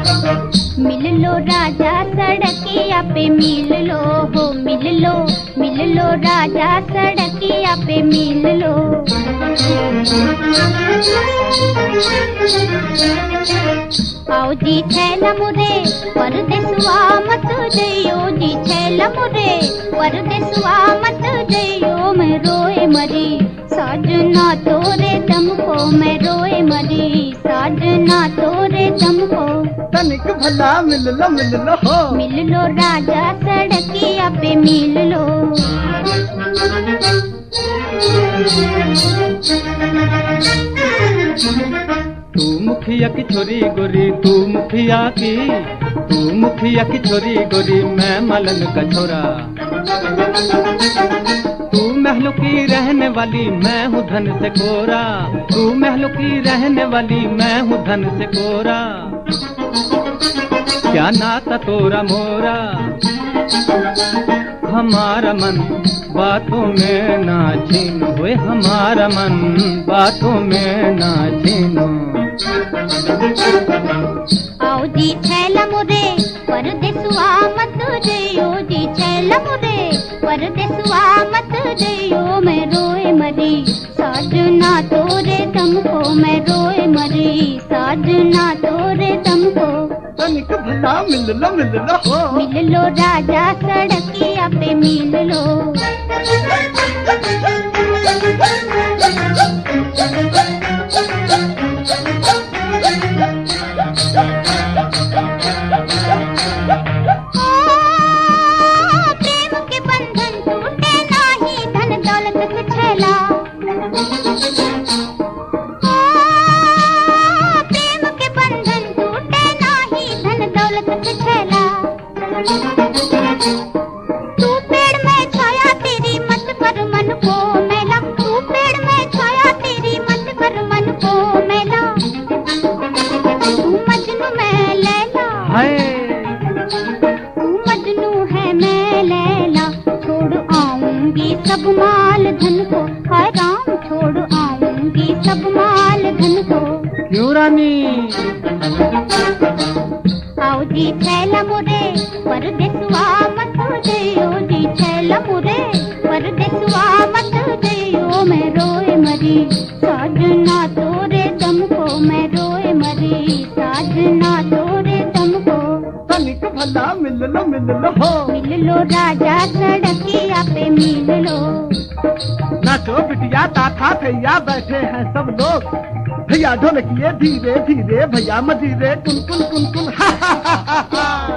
मिल लो राजा सड़किया पे मिल लो, हो मिल लो मिल लो राजा सड़किया पे मिल लो। आओ जी छैल मुरे परदेसवा मत जइयो, जी छैल मुरे परदेसवा मत जइयो, मैं रोए मरी। साजना तोरे दम को मैं रोए मरी। साजना तोरे दम को तनिक भला मिल लो मिल लो हो। मिल लो राजा सड़किया पे मिल लो। तू मुखिया की छोरी गोरी तू मुखिया की। तू मुखिया की छोरी गोरी मैं मलन का छोरा। महलों की रहने वाली मैं हूँ धन से कोरा। तू महलों की रहने वाली मैं हूँ धन से कोरा। क्या नाता तोरा मोरा? हमारा मन बातों में ना छीन हुए, हमारा मन बातों में ना छीनो आओ जी, छैल मुरे परदेसवा मत जइयो जी छैल मुरे परदेसवा मत जइयो मैं रोए मरी। साजना तोरे दम को मैं रोए मरी। साजना तोरे दम को तनिक भला मिल लो मिल लो। हो मिल लो राजा सड़किया पे मिल लो। आ, सब माल धन को। हाय राम छोड़ आऊँगी सब माल धन को। क्यों रानी? आओ जी छैल मुरे परदेसवा मत भला मिल लो मिल लो। हो। मिल लो राजा सड़किया पे मिल लो। नाचो बिटिया ताथा भैया बैठे हैं सब लोग। भैया ढोलकिए धीरे धीरे भैया मजीरे कुन कुन कुन कुन। हा हा हा हा।